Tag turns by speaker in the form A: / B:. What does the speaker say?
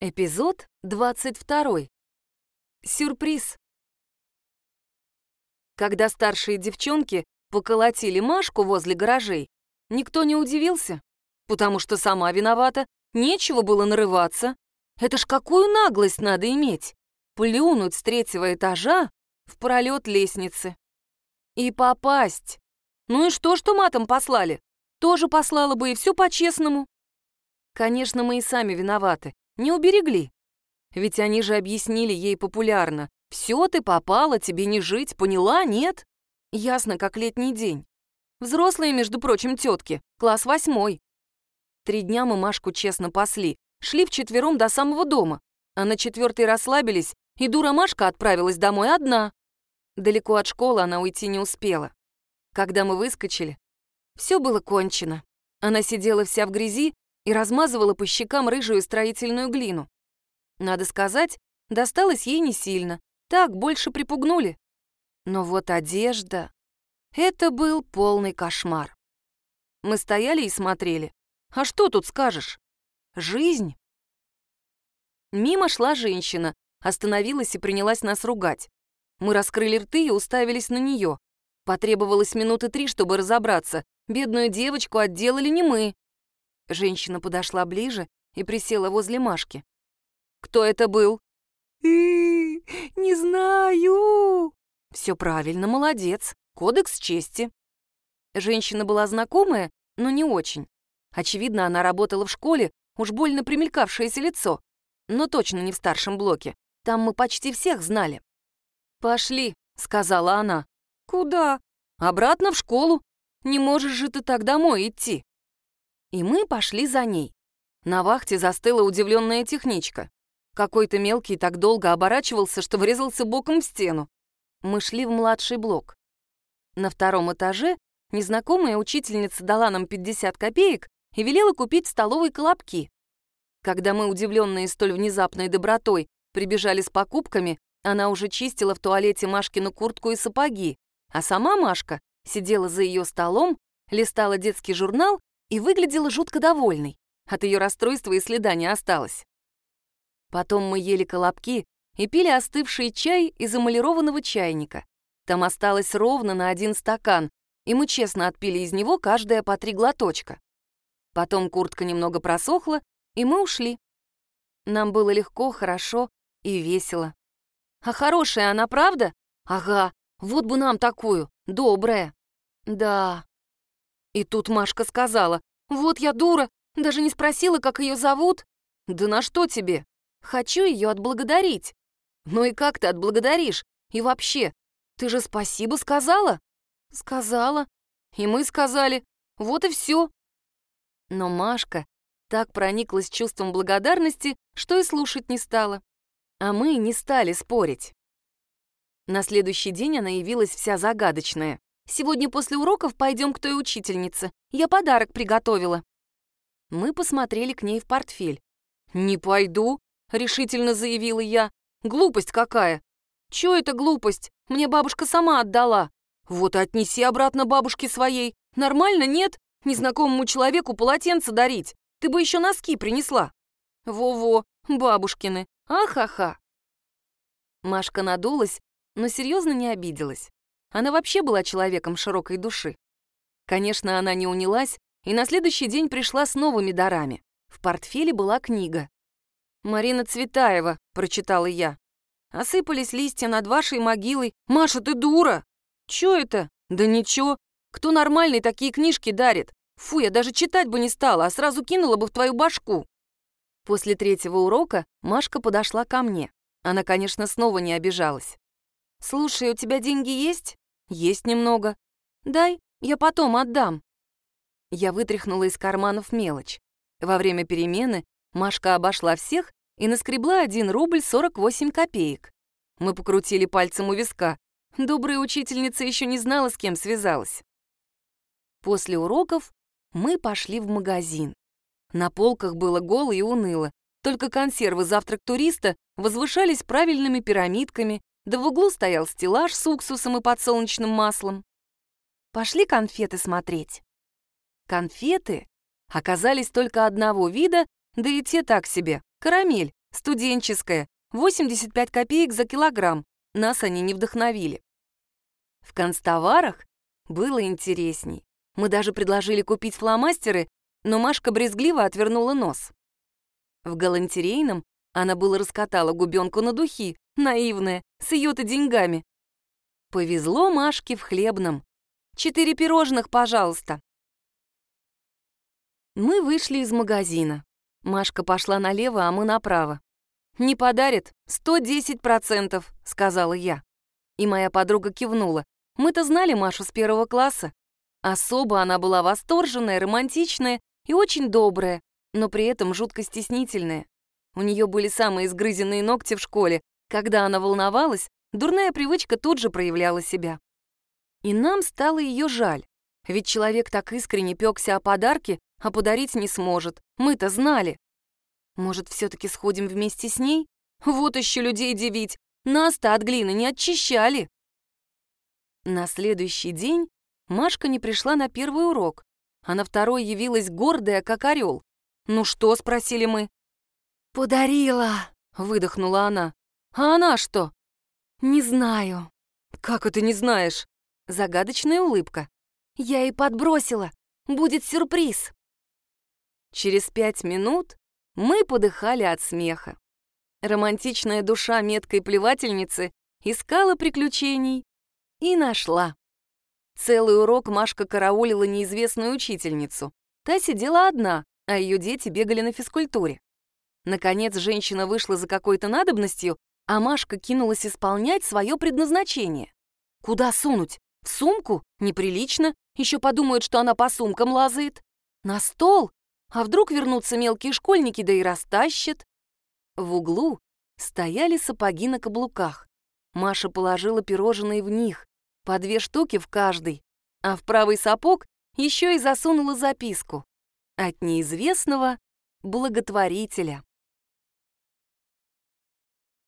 A: Эпизод 22. Сюрприз. Когда старшие девчонки поколотили Машку возле гаражей, никто не удивился, потому что сама виновата, нечего было нарываться. Это ж какую наглость надо иметь! Плюнуть с третьего этажа в пролет лестницы. И попасть. Ну и что, что матом послали? Тоже послала бы и все по-честному. Конечно, мы и сами виноваты не уберегли. Ведь они же объяснили ей популярно. «Все, ты попала, тебе не жить, поняла, нет?» Ясно, как летний день. Взрослые, между прочим, тетки, класс восьмой. Три дня мы Машку честно пасли, шли вчетвером до самого дома, а на четвертый расслабились, и дура Машка отправилась домой одна. Далеко от школы она уйти не успела. Когда мы выскочили, все было кончено. Она сидела вся в грязи и размазывала по щекам рыжую строительную глину. Надо сказать, досталось ей не сильно, так больше припугнули. Но вот одежда... Это был полный кошмар. Мы стояли и смотрели. А что тут скажешь? Жизнь. Мимо шла женщина, остановилась и принялась нас ругать. Мы раскрыли рты и уставились на нее. Потребовалось минуты три, чтобы разобраться. Бедную девочку отделали не мы. Женщина подошла ближе и присела возле Машки. «Кто это был?» «Не знаю». «Все правильно, молодец. Кодекс чести». Женщина была знакомая, но не очень. Очевидно, она работала в школе, уж больно примелькавшееся лицо. Но точно не в старшем блоке. Там мы почти всех знали. «Пошли», — сказала она. «Куда?» «Обратно в школу. Не можешь же ты так домой идти». И мы пошли за ней. На вахте застыла удивленная техничка. Какой-то мелкий так долго оборачивался, что врезался боком в стену. Мы шли в младший блок. На втором этаже незнакомая учительница дала нам 50 копеек и велела купить в столовой колобки. Когда мы, удивленные столь внезапной добротой, прибежали с покупками, она уже чистила в туалете Машкину куртку и сапоги, а сама Машка сидела за ее столом, листала детский журнал и выглядела жутко довольной. От ее расстройства и следа не осталось. Потом мы ели колобки и пили остывший чай из эмалированного чайника. Там осталось ровно на один стакан, и мы честно отпили из него каждая по три глоточка. Потом куртка немного просохла, и мы ушли. Нам было легко, хорошо и весело. А хорошая она, правда? Ага, вот бы нам такую, добрая. Да, и тут Машка сказала, «Вот я дура, даже не спросила, как ее зовут». «Да на что тебе? Хочу ее отблагодарить». «Ну и как ты отблагодаришь? И вообще, ты же спасибо сказала?» «Сказала. И мы сказали. Вот и все». Но Машка так прониклась чувством благодарности, что и слушать не стала. А мы не стали спорить. На следующий день она явилась вся загадочная. Сегодня после уроков пойдем к той учительнице. Я подарок приготовила». Мы посмотрели к ней в портфель. «Не пойду», — решительно заявила я. «Глупость какая!» «Чё это глупость? Мне бабушка сама отдала». «Вот отнеси обратно бабушке своей. Нормально, нет? Незнакомому человеку полотенце дарить. Ты бы еще носки принесла». «Во-во, бабушкины. Ахаха». Машка надулась, но серьезно не обиделась. Она вообще была человеком широкой души. Конечно, она не унялась и на следующий день пришла с новыми дарами. В портфеле была книга. «Марина Цветаева», — прочитала я. «Осыпались листья над вашей могилой. Маша, ты дура!» «Чё это?» «Да ничего. Кто нормальный такие книжки дарит? Фу, я даже читать бы не стала, а сразу кинула бы в твою башку». После третьего урока Машка подошла ко мне. Она, конечно, снова не обижалась. «Слушай, у тебя деньги есть?» «Есть немного». «Дай, я потом отдам». Я вытряхнула из карманов мелочь. Во время перемены Машка обошла всех и наскребла 1 рубль 48 копеек. Мы покрутили пальцем у виска. Добрая учительница еще не знала, с кем связалась. После уроков мы пошли в магазин. На полках было голо и уныло. Только консервы «Завтрак туриста» возвышались правильными пирамидками, да в углу стоял стеллаж с уксусом и подсолнечным маслом. Пошли конфеты смотреть. Конфеты оказались только одного вида, да и те так себе, карамель, студенческая, 85 копеек за килограмм. Нас они не вдохновили. В констоварах было интересней. Мы даже предложили купить фломастеры, но Машка брезгливо отвернула нос. В галантерейном она было раскатала губенку на духи, наивная, с ее-то деньгами. Повезло Машке в хлебном. Четыре пирожных, пожалуйста. Мы вышли из магазина. Машка пошла налево, а мы направо. «Не подарит? 110%, — сказала я. И моя подруга кивнула. Мы-то знали Машу с первого класса. Особо она была восторженная, романтичная и очень добрая, но при этом жутко стеснительная. У нее были самые изгрызенные ногти в школе. Когда она волновалась, дурная привычка тут же проявляла себя. И нам стало ее жаль. Ведь человек так искренне пекся о подарке, а подарить не сможет. Мы-то знали. Может, все-таки сходим вместе с ней? Вот еще людей дивить. Нас-то от глины не очищали. На следующий день Машка не пришла на первый урок, а на второй явилась гордая, как орел. «Ну что?» — спросили мы. «Подарила!» — выдохнула она. «А она что?» «Не знаю». «Как это не знаешь?» Загадочная улыбка. «Я и подбросила. Будет сюрприз». Через пять минут мы подыхали от смеха. Романтичная душа меткой плевательницы искала приключений и нашла. Целый урок Машка караулила неизвестную учительницу. Та сидела одна, а ее дети бегали на физкультуре. Наконец женщина вышла за какой-то надобностью, а Машка кинулась исполнять свое предназначение. Куда сунуть? В сумку? Неприлично. Еще подумают, что она по сумкам лазает. На стол? А вдруг вернутся мелкие школьники, да и растащат? В углу стояли сапоги на каблуках. Маша положила пирожные в них, по две штуки в каждый, а в правый сапог еще и засунула записку от неизвестного благотворителя.